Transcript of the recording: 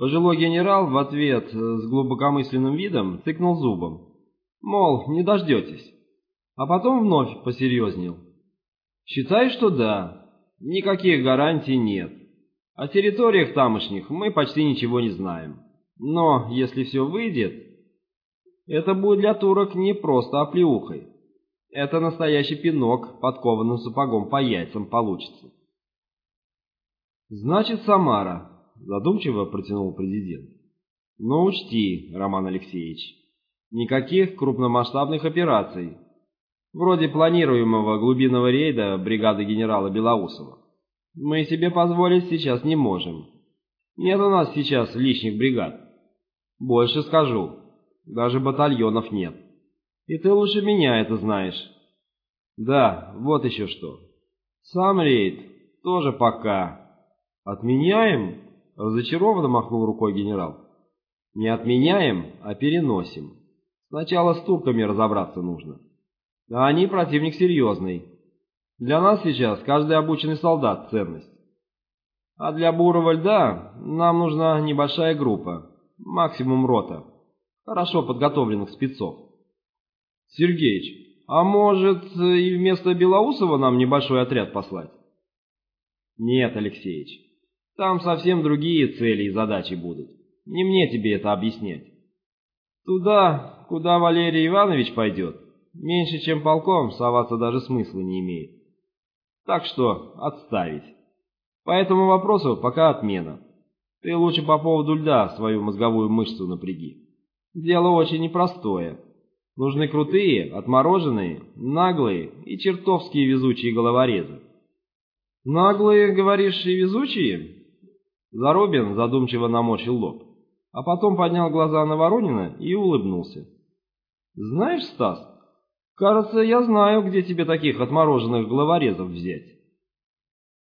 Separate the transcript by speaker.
Speaker 1: Пожилой генерал в ответ с глубокомысленным видом цыкнул зубом. Мол, не дождетесь. А потом вновь посерьезнел. Считай, что да. Никаких гарантий нет. О территориях тамошних мы почти ничего не знаем. Но если все выйдет, это будет для турок не просто оплеухой. Это настоящий пинок подкованным сапогом по яйцам получится. «Значит, Самара», — задумчиво протянул президент. «Но учти, Роман Алексеевич, никаких крупномасштабных операций, вроде планируемого глубинного рейда бригады генерала Белоусова. Мы себе позволить сейчас не можем. Нет у нас сейчас лишних бригад. Больше скажу, даже батальонов нет. И ты лучше меня это знаешь. Да, вот еще что. Сам рейд тоже пока «Отменяем?» — разочарованно махнул рукой генерал. «Не отменяем, а переносим. Сначала с турками разобраться нужно. А они противник серьезный. Для нас сейчас каждый обученный солдат — ценность. А для бурого льда нам нужна небольшая группа, максимум рота, хорошо подготовленных спецов. Сергеич, а может и вместо Белоусова нам небольшой отряд послать? Нет, Алексеич, там совсем другие цели и задачи будут. Не мне тебе это объяснять. Туда, куда Валерий Иванович пойдет, меньше чем полком соваться даже смысла не имеет. Так что отставить. По этому вопросу пока отмена. Ты лучше по поводу льда свою мозговую мышцу напряги. Дело очень непростое. Нужны крутые, отмороженные, наглые и чертовски везучие головорезы. Наглые, говоришь, и везучие? Зарубин задумчиво наморщил лоб, а потом поднял глаза на Воронина и улыбнулся. «Знаешь, Стас, кажется, я знаю, где тебе таких отмороженных головорезов взять».